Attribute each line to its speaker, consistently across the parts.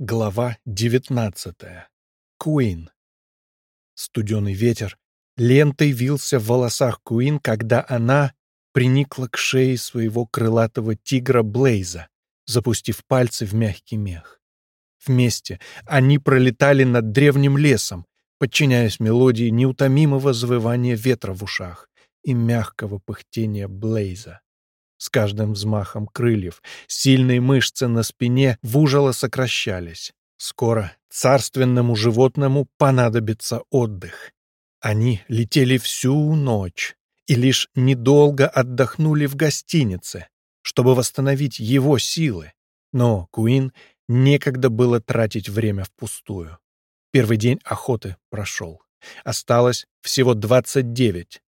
Speaker 1: Глава 19. Куин. Студеный ветер лентой вился в волосах Куин, когда она приникла к шее своего крылатого тигра Блейза, запустив пальцы в мягкий мех. Вместе они пролетали над древним лесом, подчиняясь мелодии неутомимого завывания ветра в ушах и мягкого пыхтения Блейза. С каждым взмахом крыльев сильные мышцы на спине в ужало сокращались. Скоро царственному животному понадобится отдых. Они летели всю ночь и лишь недолго отдохнули в гостинице, чтобы восстановить его силы. Но Куин некогда было тратить время впустую. Первый день охоты прошел. Осталось всего 29.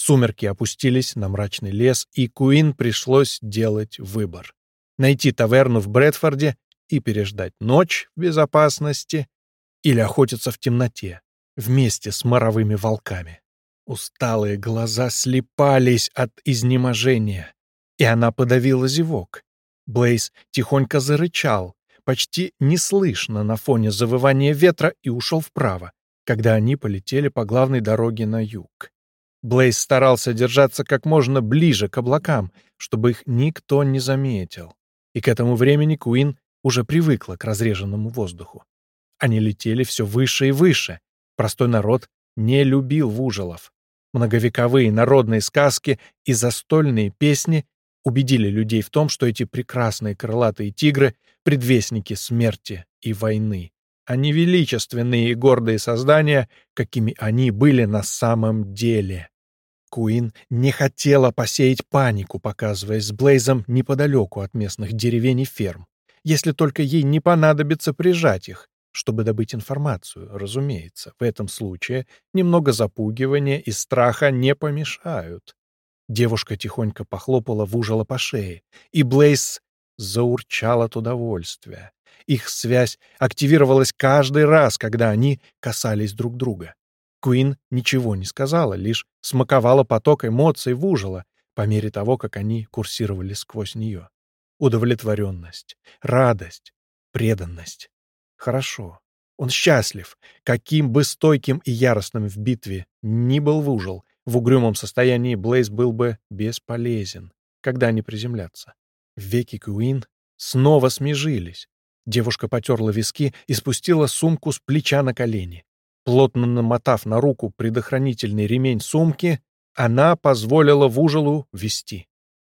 Speaker 1: Сумерки опустились на мрачный лес, и Куин пришлось делать выбор. Найти таверну в Брэдфорде и переждать ночь в безопасности или охотиться в темноте вместе с моровыми волками. Усталые глаза слепались от изнеможения, и она подавила зевок. Блейз тихонько зарычал, почти неслышно на фоне завывания ветра и ушел вправо, когда они полетели по главной дороге на юг. Блейз старался держаться как можно ближе к облакам, чтобы их никто не заметил. И к этому времени Куин уже привыкла к разреженному воздуху. Они летели все выше и выше. Простой народ не любил вужелов. Многовековые народные сказки и застольные песни убедили людей в том, что эти прекрасные крылатые тигры — предвестники смерти и войны, а не величественные и гордые создания, какими они были на самом деле. Куин не хотела посеять панику, показываясь с Блейзом неподалеку от местных деревень и ферм, если только ей не понадобится прижать их, чтобы добыть информацию, разумеется. В этом случае немного запугивания и страха не помешают. Девушка тихонько похлопала в ужало по шее, и Блейз заурчал от удовольствия. Их связь активировалась каждый раз, когда они касались друг друга. Куин ничего не сказала, лишь смаковала поток эмоций в ужало по мере того, как они курсировали сквозь нее. Удовлетворенность, радость, преданность. Хорошо. Он счастлив. Каким бы стойким и яростным в битве ни был в ужил, в угрюмом состоянии Блейз был бы бесполезен, когда они приземлятся. Веки Куин снова смежились. Девушка потерла виски и спустила сумку с плеча на колени. Плотно намотав на руку предохранительный ремень сумки, она позволила Вужелу вести.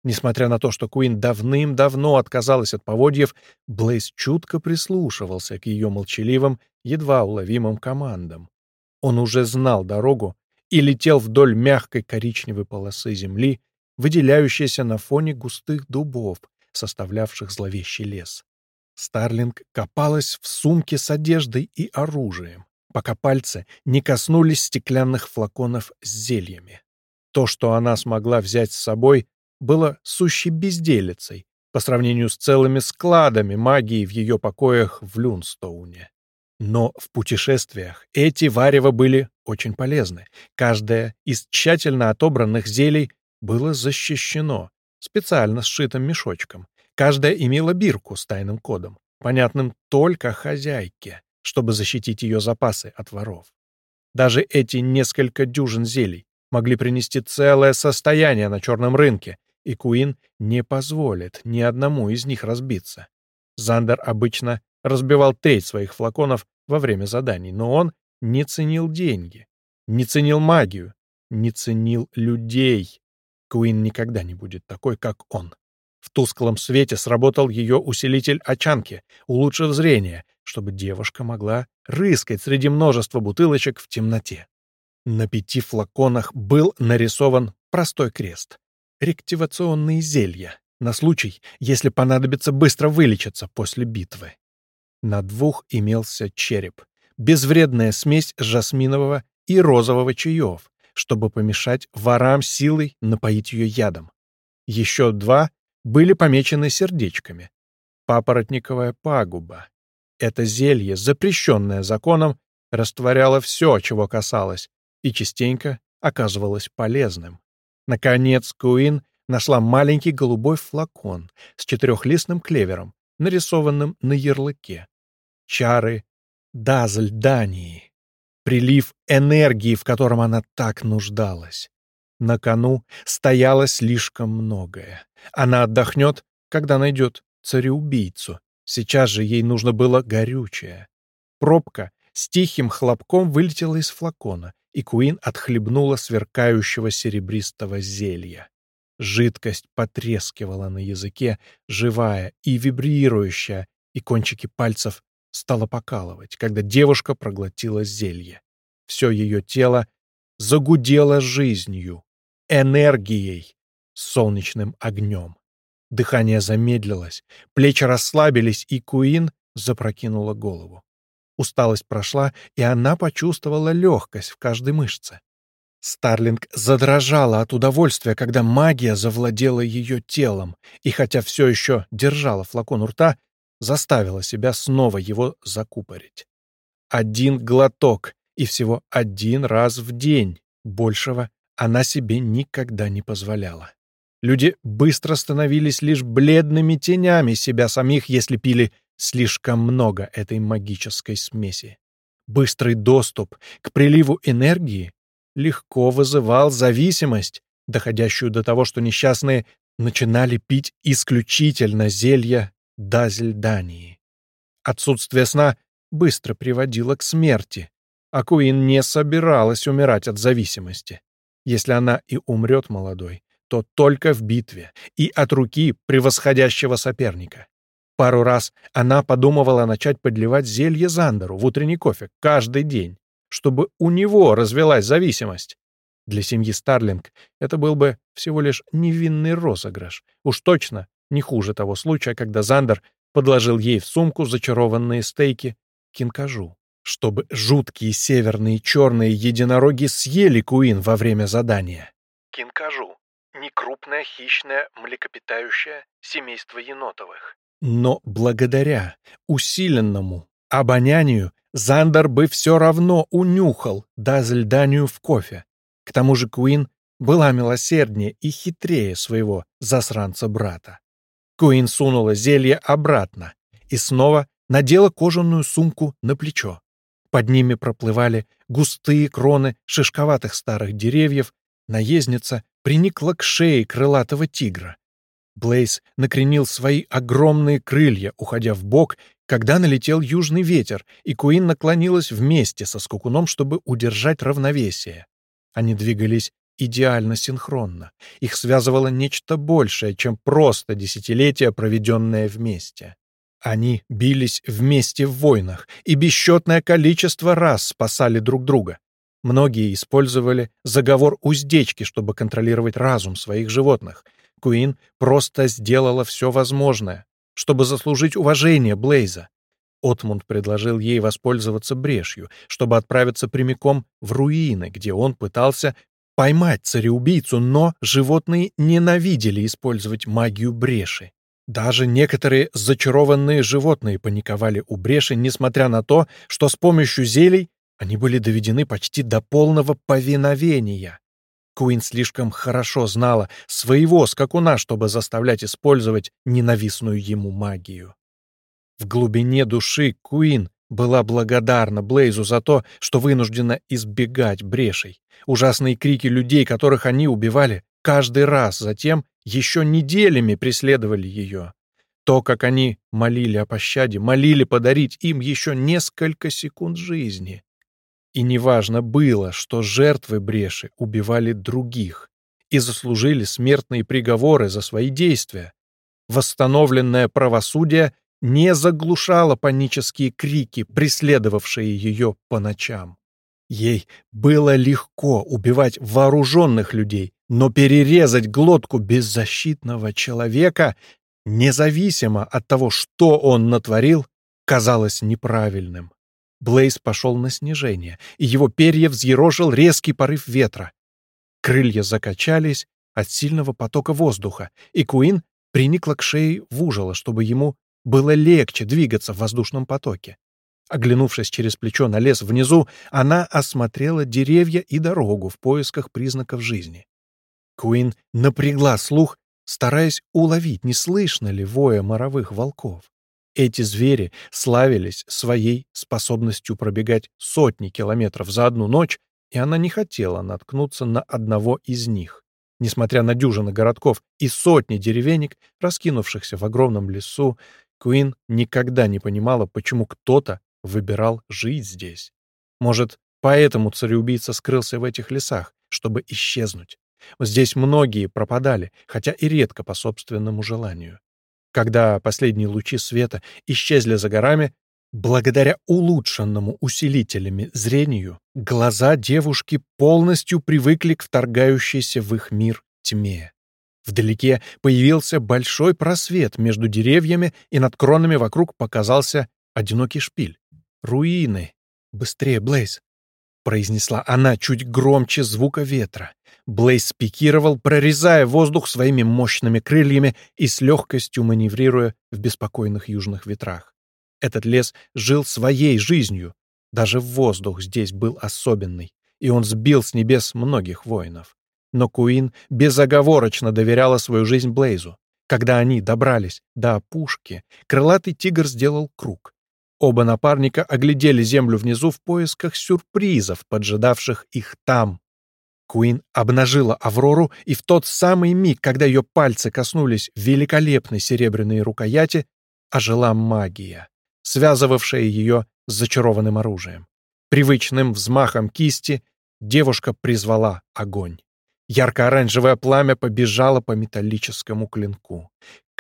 Speaker 1: Несмотря на то, что Куин давным-давно отказалась от поводьев, Блейз чутко прислушивался к ее молчаливым, едва уловимым командам. Он уже знал дорогу и летел вдоль мягкой коричневой полосы земли, выделяющейся на фоне густых дубов, составлявших зловещий лес. Старлинг копалась в сумке с одеждой и оружием пока пальцы не коснулись стеклянных флаконов с зельями. То, что она смогла взять с собой, было сущей безделицей по сравнению с целыми складами магии в ее покоях в Люнстоуне. Но в путешествиях эти варева были очень полезны. Каждое из тщательно отобранных зелий было защищено специально сшитым мешочком. Каждая имела бирку с тайным кодом, понятным только хозяйке чтобы защитить ее запасы от воров. Даже эти несколько дюжин зелий могли принести целое состояние на черном рынке, и Куин не позволит ни одному из них разбиться. Зандер обычно разбивал треть своих флаконов во время заданий, но он не ценил деньги, не ценил магию, не ценил людей. Куин никогда не будет такой, как он. В тусклом свете сработал ее усилитель очанки, улучшив зрение, чтобы девушка могла рыскать среди множества бутылочек в темноте. На пяти флаконах был нарисован простой крест. Рективационные зелья, на случай, если понадобится быстро вылечиться после битвы. На двух имелся череп, безвредная смесь жасминового и розового чаев, чтобы помешать ворам силой напоить ее ядом. Еще два были помечены сердечками. Папоротниковая пагуба. Это зелье, запрещенное законом, растворяло все, чего касалось, и частенько оказывалось полезным. Наконец Куин нашла маленький голубой флакон с четырехлистным клевером, нарисованным на ярлыке. чары Дазль Дании, прилив энергии, в котором она так нуждалась. На кону стояло слишком многое. Она отдохнет, когда найдет цареубийцу. Сейчас же ей нужно было горючее. Пробка с тихим хлопком вылетела из флакона, и Куин отхлебнула сверкающего серебристого зелья. Жидкость потрескивала на языке, живая и вибрирующая, и кончики пальцев стало покалывать, когда девушка проглотила зелье. Все ее тело загудело жизнью, энергией, солнечным огнем. Дыхание замедлилось, плечи расслабились, и Куин запрокинула голову. Усталость прошла, и она почувствовала легкость в каждой мышце. Старлинг задрожала от удовольствия, когда магия завладела ее телом, и хотя все еще держала флакон у рта, заставила себя снова его закупорить. Один глоток и всего один раз в день. Большего она себе никогда не позволяла. Люди быстро становились лишь бледными тенями себя самих, если пили слишком много этой магической смеси. Быстрый доступ к приливу энергии легко вызывал зависимость, доходящую до того, что несчастные начинали пить исключительно зелья Дазельдании. Отсутствие сна быстро приводило к смерти, а Куин не собиралась умирать от зависимости. Если она и умрет молодой, то только в битве и от руки превосходящего соперника. Пару раз она подумывала начать подливать зелье Зандеру в утренний кофе каждый день, чтобы у него развелась зависимость. Для семьи Старлинг это был бы всего лишь невинный розыгрыш. Уж точно не хуже того случая, когда Зандер подложил ей в сумку зачарованные стейки кинкажу, чтобы жуткие северные черные единороги съели Куин во время задания.
Speaker 2: Кинкажу — некрупное хищное млекопитающее семейство енотовых.
Speaker 1: Но благодаря усиленному обонянию Зандер бы все равно унюхал Дазельданию в кофе. К тому же Куин была милосерднее и хитрее своего засранца-брата. Куин сунула зелье обратно и снова надела кожаную сумку на плечо. Под ними проплывали густые кроны шишковатых старых деревьев, наездница приникла к шее крылатого тигра. Блейз накренил свои огромные крылья, уходя в бок, когда налетел южный ветер, и Куин наклонилась вместе со скукуном, чтобы удержать равновесие. Они двигались идеально синхронно. Их связывало нечто большее, чем просто десятилетия, проведенное вместе. Они бились вместе в войнах и бесчетное количество раз спасали друг друга. Многие использовали заговор уздечки, чтобы контролировать разум своих животных. Куин просто сделала все возможное, чтобы заслужить уважение Блейза. Отмунд предложил ей воспользоваться брешью, чтобы отправиться прямиком в руины, где он пытался поймать цареубийцу, но животные ненавидели использовать магию бреши. Даже некоторые зачарованные животные паниковали у бреши, несмотря на то, что с помощью зелий они были доведены почти до полного повиновения. Куин слишком хорошо знала своего скакуна, чтобы заставлять использовать ненавистную ему магию. В глубине души Куин была благодарна Блейзу за то, что вынуждена избегать брешей. Ужасные крики людей, которых они убивали, каждый раз затем еще неделями преследовали ее. То, как они молили о пощаде, молили подарить им еще несколько секунд жизни. И неважно было, что жертвы бреши убивали других и заслужили смертные приговоры за свои действия. Восстановленное правосудие не заглушала панические крики, преследовавшие ее по ночам. Ей было легко убивать вооруженных людей, но перерезать глотку беззащитного человека, независимо от того, что он натворил, казалось неправильным. Блейз пошел на снижение, и его перья взъерошил резкий порыв ветра. Крылья закачались от сильного потока воздуха, и Куин приникла к шее в ужало, чтобы ему было легче двигаться в воздушном потоке. Оглянувшись через плечо на лес внизу, она осмотрела деревья и дорогу в поисках признаков жизни. Куин напрягла слух, стараясь уловить, не слышно ли воя моровых волков. Эти звери славились своей способностью пробегать сотни километров за одну ночь, и она не хотела наткнуться на одного из них. Несмотря на дюжины городков и сотни деревенек, раскинувшихся в огромном лесу, Куин никогда не понимала, почему кто-то выбирал жить здесь. Может, поэтому цареубийца скрылся в этих лесах, чтобы исчезнуть. Здесь многие пропадали, хотя и редко по собственному желанию. Когда последние лучи света исчезли за горами, благодаря улучшенному усилителями зрению, глаза девушки полностью привыкли к вторгающейся в их мир тьме. Вдалеке появился большой просвет между деревьями, и над кронами вокруг показался одинокий шпиль. Руины. Быстрее, Блейз. Произнесла она чуть громче звука ветра. Блейз спикировал, прорезая воздух своими мощными крыльями и с легкостью маневрируя в беспокойных южных ветрах. Этот лес жил своей жизнью. Даже воздух здесь был особенный, и он сбил с небес многих воинов. Но Куин безоговорочно доверяла свою жизнь Блейзу. Когда они добрались до опушки, крылатый тигр сделал круг. Оба напарника оглядели землю внизу в поисках сюрпризов, поджидавших их там. Куин обнажила Аврору, и в тот самый миг, когда ее пальцы коснулись великолепной серебряной рукояти, ожила магия, связывавшая ее с зачарованным оружием. Привычным взмахом кисти девушка призвала огонь. Ярко-оранжевое пламя побежало по металлическому клинку.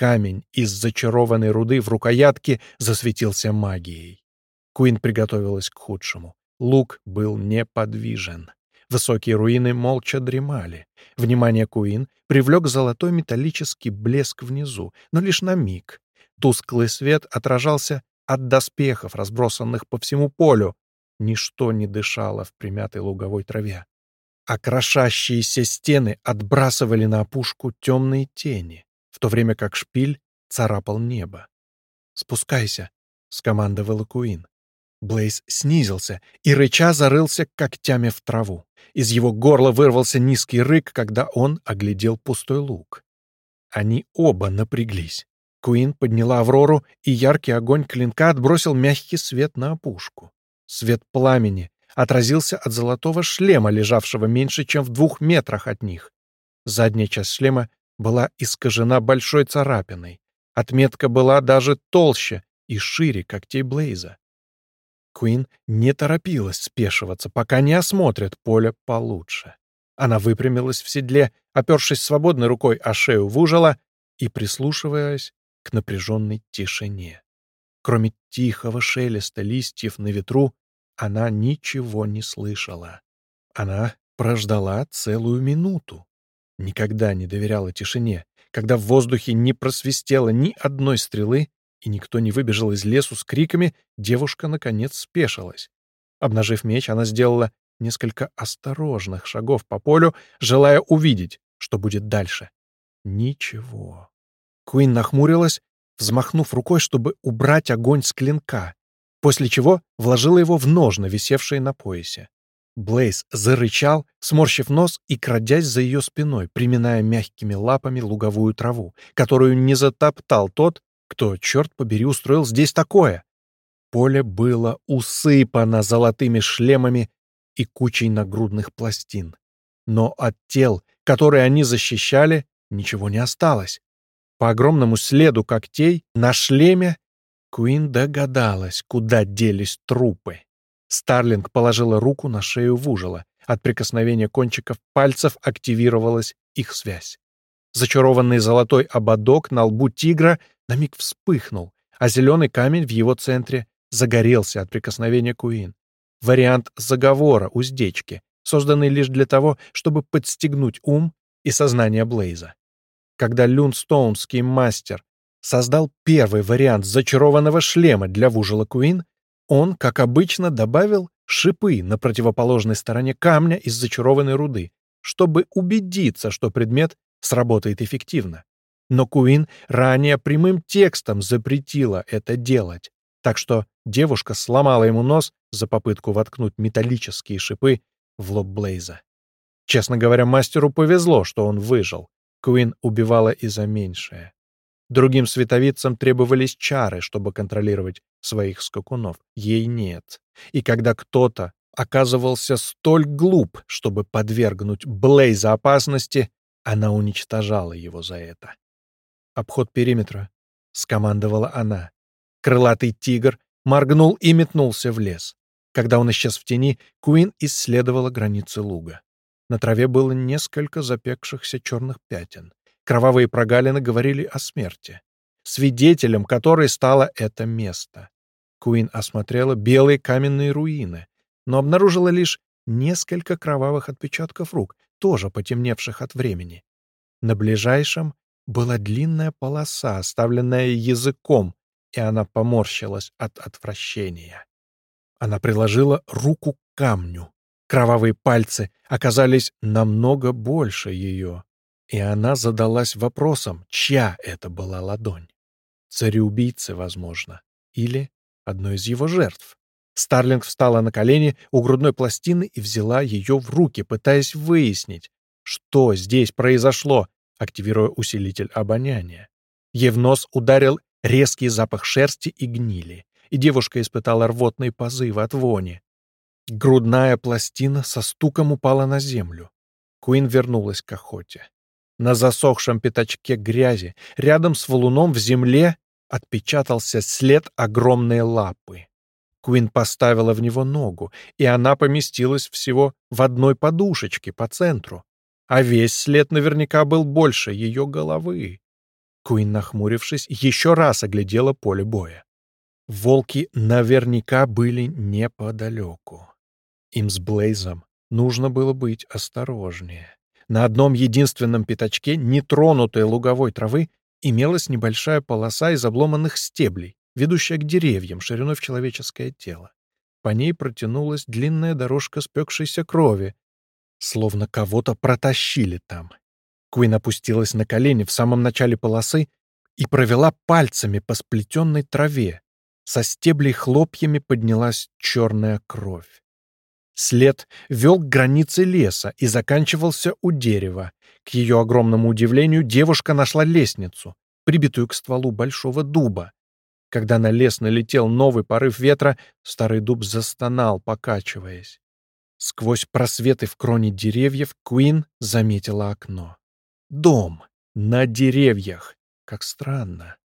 Speaker 1: Камень из зачарованной руды в рукоятке засветился магией. Куин приготовилась к худшему. Лук был неподвижен. Высокие руины молча дремали. Внимание Куин привлек золотой металлический блеск внизу, но лишь на миг. Тусклый свет отражался от доспехов, разбросанных по всему полю. Ничто не дышало в примятой луговой траве. А стены отбрасывали на опушку темные тени, в то время как шпиль царапал небо. «Спускайся», — скомандовала Куин. Блейз снизился и рыча зарылся когтями в траву. Из его горла вырвался низкий рык, когда он оглядел пустой луг. Они оба напряглись. Куин подняла Аврору, и яркий огонь клинка отбросил мягкий свет на опушку. Свет пламени отразился от золотого шлема, лежавшего меньше, чем в двух метрах от них. Задняя часть шлема была искажена большой царапиной. Отметка была даже толще и шире когтей Блейза. Куин не торопилась спешиваться, пока не осмотрит поле получше. Она выпрямилась в седле, опершись свободной рукой о шею вужила и прислушиваясь к напряженной тишине. Кроме тихого шелеста листьев на ветру, она ничего не слышала. Она прождала целую минуту. Никогда не доверяла тишине, когда в воздухе не просвистело ни одной стрелы, и никто не выбежал из лесу с криками, девушка, наконец, спешилась. Обнажив меч, она сделала несколько осторожных шагов по полю, желая увидеть, что будет дальше. Ничего. Куин нахмурилась, взмахнув рукой, чтобы убрать огонь с клинка, после чего вложила его в ножны, висевшие на поясе. Блейз зарычал, сморщив нос и крадясь за ее спиной, приминая мягкими лапами луговую траву, которую не затоптал тот, кто, черт побери, устроил здесь такое? Поле было усыпано золотыми шлемами и кучей нагрудных пластин. Но от тел, которые они защищали, ничего не осталось. По огромному следу когтей на шлеме Куин догадалась, куда делись трупы. Старлинг положила руку на шею Вужела. От прикосновения кончиков пальцев активировалась их связь. Зачарованный золотой ободок на лбу тигра на миг вспыхнул, а зеленый камень в его центре загорелся от прикосновения Куин. Вариант заговора уздечки, созданный лишь для того, чтобы подстегнуть ум и сознание Блейза. Когда люнстоунский мастер создал первый вариант зачарованного шлема для Вужела Куин, он, как обычно, добавил шипы на противоположной стороне камня из зачарованной руды, чтобы убедиться, что предмет сработает эффективно. Но Куин ранее прямым текстом запретила это делать, так что девушка сломала ему нос за попытку воткнуть металлические шипы в лоб Блейза. Честно говоря, мастеру повезло, что он выжил. Куин убивала и за меньшее. Другим световицам требовались чары, чтобы контролировать своих скакунов. Ей нет. И когда кто-то оказывался столь глуп, чтобы подвергнуть Блейза опасности, она уничтожала его за это. «Обход периметра», — скомандовала она. Крылатый тигр моргнул и метнулся в лес. Когда он исчез в тени, Куин исследовала границы луга. На траве было несколько запекшихся черных пятен. Кровавые прогалины говорили о смерти, свидетелем которой стало это место. Куин осмотрела белые каменные руины, но обнаружила лишь несколько кровавых отпечатков рук, тоже потемневших от времени. На ближайшем была длинная полоса, оставленная языком, и она поморщилась от отвращения. Она приложила руку к камню. Кровавые пальцы оказались намного больше ее, и она задалась вопросом, чья это была ладонь. Цареубийцы, возможно, или одной из его жертв. Старлинг встала на колени у грудной пластины и взяла ее в руки, пытаясь выяснить, что здесь произошло, активируя усилитель обоняния. Ей в нос ударил резкий запах шерсти и гнили и девушка испытала рвотные позывы от вони. Грудная пластина со стуком упала на землю. Куин вернулась к охоте. На засохшем пятачке грязи, рядом с валуном в земле, отпечатался след огромной лапы. Куин поставила в него ногу, и она поместилась всего в одной подушечке по центру, а весь след наверняка был больше ее головы. Куин, нахмурившись, еще раз оглядела поле боя. Волки наверняка были неподалеку. Им с Блейзом нужно было быть осторожнее. На одном единственном пятачке нетронутой луговой травы имелась небольшая полоса из обломанных стеблей, ведущая к деревьям шириной в человеческое тело. По ней протянулась длинная дорожка спекшейся крови, словно кого-то протащили там. Куин опустилась на колени в самом начале полосы и провела пальцами по сплетенной траве, со стеблей хлопьями поднялась черная кровь. След вел к границе леса и заканчивался у дерева. К ее огромному удивлению девушка нашла лестницу, прибитую к стволу большого дуба. Когда на лес налетел новый порыв ветра, старый дуб застонал, покачиваясь. Сквозь просветы в кроне деревьев Куин заметила окно. Дом на деревьях. Как странно.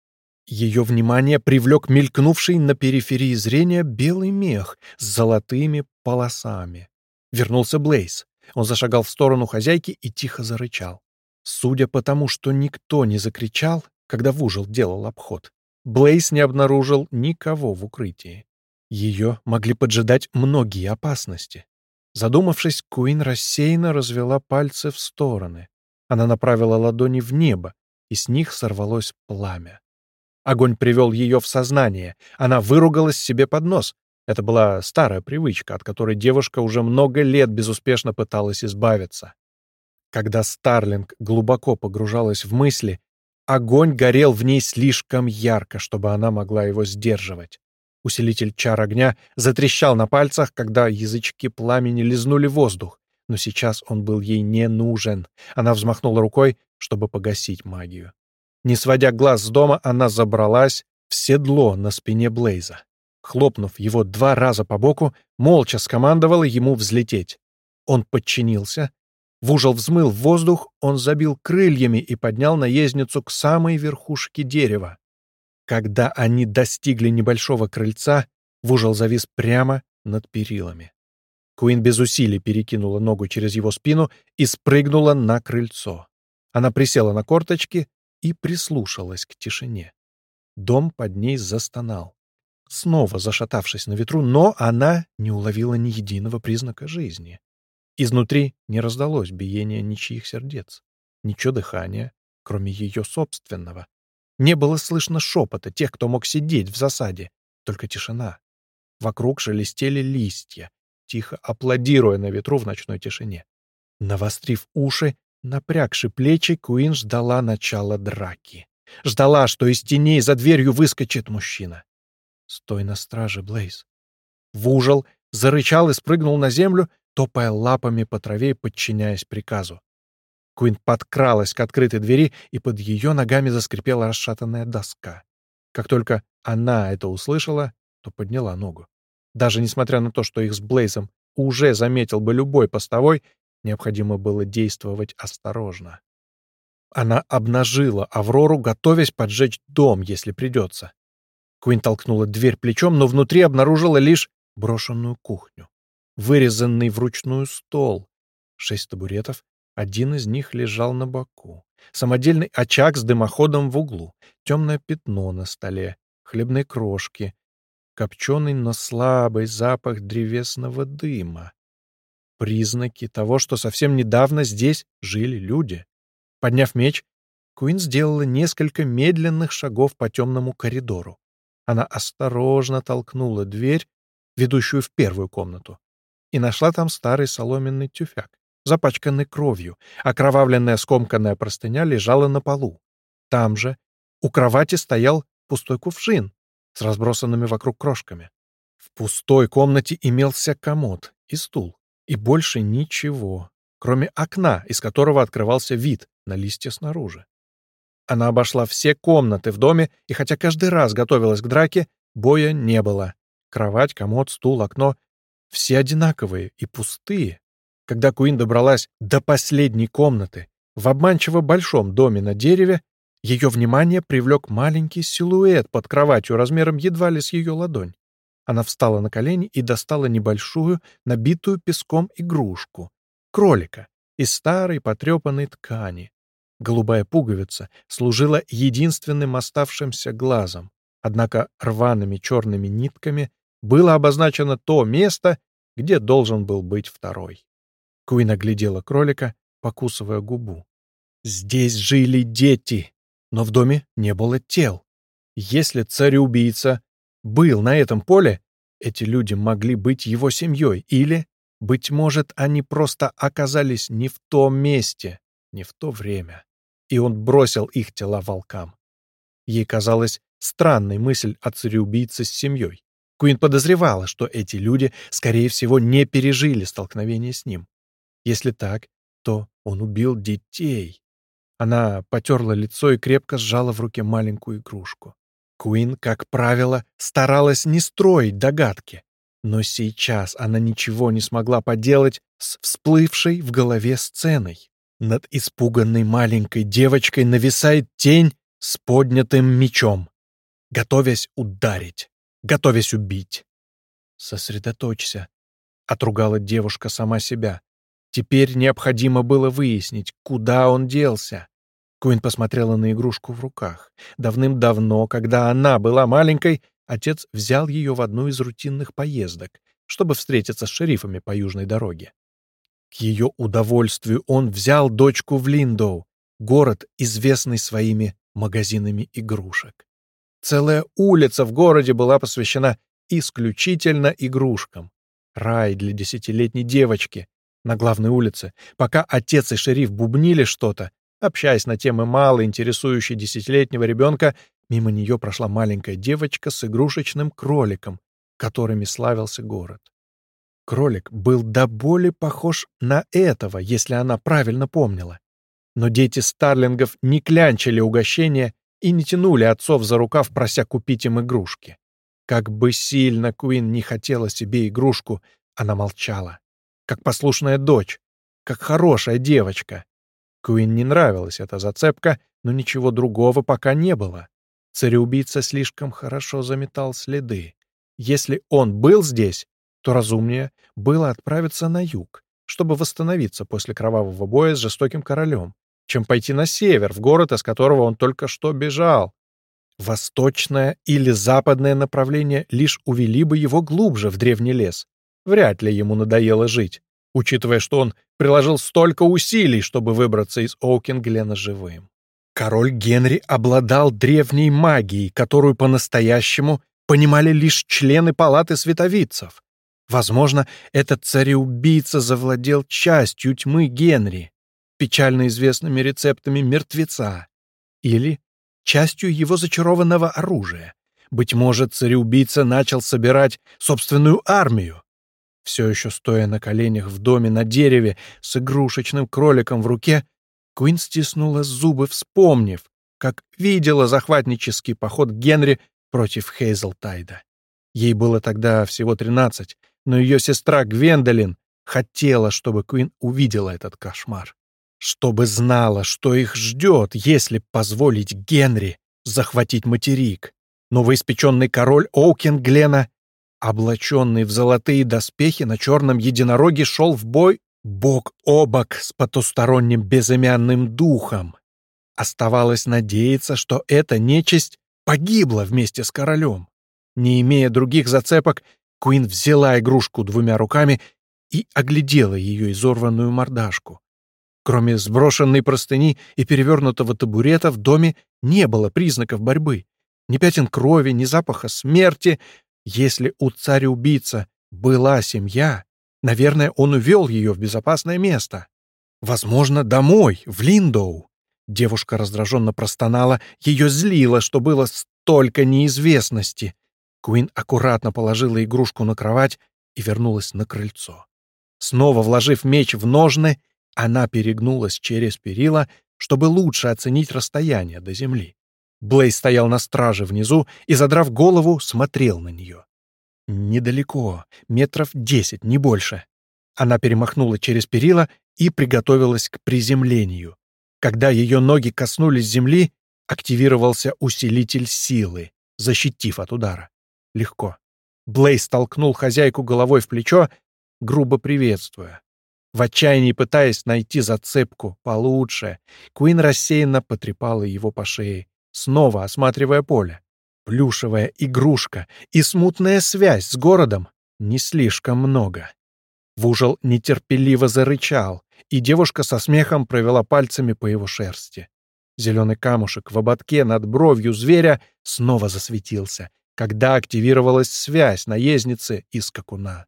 Speaker 1: Ее внимание привлек мелькнувший на периферии зрения белый мех с золотыми полосами. Вернулся Блейз. Он зашагал в сторону хозяйки и тихо зарычал. Судя по тому, что никто не закричал, когда Вужил делал обход, Блейз не обнаружил никого в укрытии. Ее могли поджидать многие опасности. Задумавшись, Куин рассеянно развела пальцы в стороны. Она направила ладони в небо, и с них сорвалось пламя. Огонь привел ее в сознание. Она выругалась себе под нос. Это была старая привычка, от которой девушка уже много лет безуспешно пыталась избавиться. Когда Старлинг глубоко погружалась в мысли, огонь горел в ней слишком ярко, чтобы она могла его сдерживать. Усилитель чар огня затрещал на пальцах, когда язычки пламени лизнули воздух, но сейчас он был ей не нужен. Она взмахнула рукой, чтобы погасить магию. Не сводя глаз с дома, она забралась в седло на спине Блейза. Хлопнув его два раза по боку, молча скомандовала ему взлететь. Он подчинился. Вужил взмыл в воздух, он забил крыльями и поднял наездницу к самой верхушке дерева. Когда они достигли небольшого крыльца, Вужил завис прямо над перилами. Куин без усилий перекинула ногу через его спину и спрыгнула на крыльцо. Она присела на корточки, и прислушалась к тишине. Дом под ней застонал, снова зашатавшись на ветру, но она не уловила ни единого признака жизни. Изнутри не раздалось биения ничьих сердец, ничего дыхания, кроме ее собственного. Не было слышно шепота тех, кто мог сидеть в засаде, только тишина. Вокруг шелестели листья, тихо аплодируя на ветру в ночной тишине. Навострив уши, Напрягши плечи, Куин ждала начала драки. Ждала, что из теней за дверью выскочит мужчина. «Стой на страже, Блейз!» Вужил, зарычал и спрыгнул на землю, топая лапами по траве, подчиняясь приказу. Куин подкралась к открытой двери, и под ее ногами заскрипела расшатанная доска. Как только она это услышала, то подняла ногу. Даже несмотря на то, что их с Блейзом уже заметил бы любой постовой, необходимо было действовать осторожно. Она обнажила Аврору, готовясь поджечь дом, если придется. Куин толкнула дверь плечом, но внутри обнаружила лишь брошенную кухню. Вырезанный вручную стол, шесть табуретов, один из них лежал на боку. Самодельный очаг с дымоходом в углу, темное пятно на столе, хлебные крошки, копченый, но слабый запах древесного дыма. Признаки того, что совсем недавно здесь жили люди. Подняв меч, Куин сделала несколько медленных шагов по темному коридору. Она осторожно толкнула дверь, ведущую в первую комнату, и нашла там старый соломенный тюфяк, запачканный кровью. Окровавленная скомканная простыня лежала на полу. Там же у кровати стоял пустой кувшин с разбросанными вокруг крошками. В пустой комнате имелся комод и стул, и больше ничего, кроме окна, из которого открывался вид на листья снаружи. Она обошла все комнаты в доме, и хотя каждый раз готовилась к драке, боя не было. Кровать, комод, стул, окно — все одинаковые и пустые. Когда Куин добралась до последней комнаты, в обманчиво большом доме на дереве, ее внимание привлек маленький силуэт под кроватью размером едва ли с ее ладонь. Она встала на колени и достала небольшую, набитую песком игрушку — кролика из старой потрепанной ткани. Голубая пуговица служила единственным оставшимся глазом, однако рваными черными нитками было обозначено то место, где должен был быть второй. Куин оглядела кролика, покусывая губу. Здесь жили дети, но в доме не было тел. Если царь-убийца был на этом поле, эти люди могли быть его семьей или, быть может, они просто оказались не в том месте, не в то время и он бросил их тела волкам. Ей казалась странной мысль о цареубийце с семьей. Куин подозревала, что эти люди, скорее всего, не пережили столкновение с ним. Если так, то он убил детей. Она потерла лицо и крепко сжала в руке маленькую игрушку. Куин, как правило, старалась не строить догадки. Но сейчас она ничего не смогла поделать с всплывшей в голове сценой. Над испуганной маленькой девочкой нависает тень с поднятым мечом, готовясь ударить, готовясь убить. «Сосредоточься», — отругала девушка сама себя. Теперь необходимо было выяснить, куда он делся. Куин посмотрела на игрушку в руках. Давным-давно, когда она была маленькой, отец взял ее в одну из рутинных поездок, чтобы встретиться с шерифами по южной дороге. К ее удовольствию он взял дочку в Линдоу, город, известный своими магазинами игрушек. Целая улица в городе была посвящена исключительно игрушкам. Рай для десятилетней девочки. На главной улице, пока отец и шериф бубнили что-то, общаясь на темы мало интересующей десятилетнего ребенка, мимо нее прошла маленькая девочка с игрушечным кроликом, которыми славился город. Кролик был до боли похож на этого, если она правильно помнила. Но дети старлингов не клянчили угощения и не тянули отцов за рукав, прося купить им игрушки. Как бы сильно Куин не хотела себе игрушку, она молчала. Как послушная дочь, как хорошая девочка. Куин не нравилась эта зацепка, но ничего другого пока не было. Цареубийца слишком хорошо заметал следы. Если он был здесь, то разумнее было отправиться на юг, чтобы восстановиться после кровавого боя с жестоким королем, чем пойти на север, в город, из которого он только что бежал. Восточное или западное направление лишь увели бы его глубже в древний лес. Вряд ли ему надоело жить, учитывая, что он приложил столько усилий, чтобы выбраться из Оукинглена живым. Король Генри обладал древней магией, которую по-настоящему понимали лишь члены палаты световицев. Возможно, этот цареубийца завладел частью тьмы Генри, печально известными рецептами мертвеца, или частью его зачарованного оружия. Быть может, цареубийца начал собирать собственную армию. Все еще стоя на коленях в доме на дереве с игрушечным кроликом в руке, Куин стиснула зубы, вспомнив, как видела захватнический поход Генри против Хейзелтайда. Ей было тогда всего тринадцать, но ее сестра Гвендолин хотела, чтобы Куин увидела этот кошмар. Чтобы знала, что их ждет, если позволить Генри захватить материк. Новоиспеченный король Оукенглена, облаченный в золотые доспехи на черном единороге, шел в бой бок о бок с потусторонним безымянным духом. Оставалось надеяться, что эта нечисть погибла вместе с королем. Не имея других зацепок, Куин взяла игрушку двумя руками и оглядела ее изорванную мордашку. Кроме сброшенной простыни и перевернутого табурета в доме не было признаков борьбы. Ни пятен крови, ни запаха смерти. Если у царя-убийца была семья, наверное, он увел ее в безопасное место. Возможно, домой, в Линдоу. Девушка раздраженно простонала, ее злило, что было столько неизвестности. Куин аккуратно положила игрушку на кровать и вернулась на крыльцо. Снова вложив меч в ножны, она перегнулась через перила, чтобы лучше оценить расстояние до земли. Блейз стоял на страже внизу и, задрав голову, смотрел на нее. Недалеко, метров десять, не больше. Она перемахнула через перила и приготовилась к приземлению. Когда ее ноги коснулись земли, активировался усилитель силы, защитив от удара. Легко. Блейз толкнул хозяйку головой в плечо, грубо приветствуя. В отчаянии пытаясь найти зацепку получше, Куин рассеянно потрепала его по шее, снова осматривая поле. Плюшевая игрушка и смутная связь с городом не слишком много. Вужел нетерпеливо зарычал, и девушка со смехом провела пальцами по его шерсти. Зеленый камушек в ободке над бровью зверя снова засветился, когда активировалась связь наездницы и скакуна.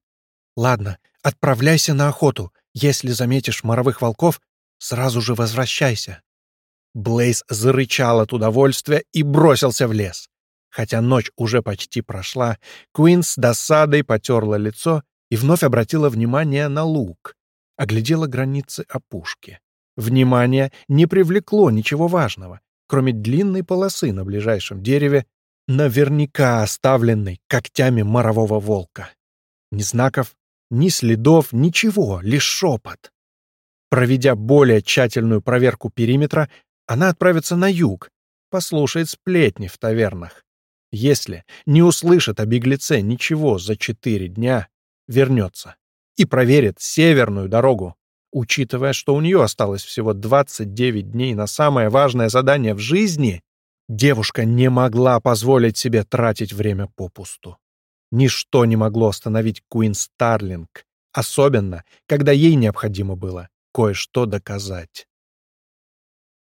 Speaker 1: «Ладно, отправляйся на охоту. Если заметишь моровых волков, сразу же возвращайся». Блейз зарычал от удовольствия и бросился в лес. Хотя ночь уже почти прошла, Куин с досадой потерла лицо и вновь обратила внимание на лук, оглядела границы опушки. Внимание не привлекло ничего важного, кроме длинной полосы на ближайшем дереве, наверняка оставленной когтями морового волка. Ни знаков, ни следов, ничего, лишь шепот. Проведя более тщательную проверку периметра, она отправится на юг, послушает сплетни в тавернах. Если не услышит о беглеце ничего за четыре дня, вернется и проверит северную дорогу, учитывая, что у нее осталось всего 29 дней на самое важное задание в жизни, девушка не могла позволить себе тратить время попусту. Ничто не могло остановить Куин Старлинг, особенно, когда ей необходимо было кое-что доказать.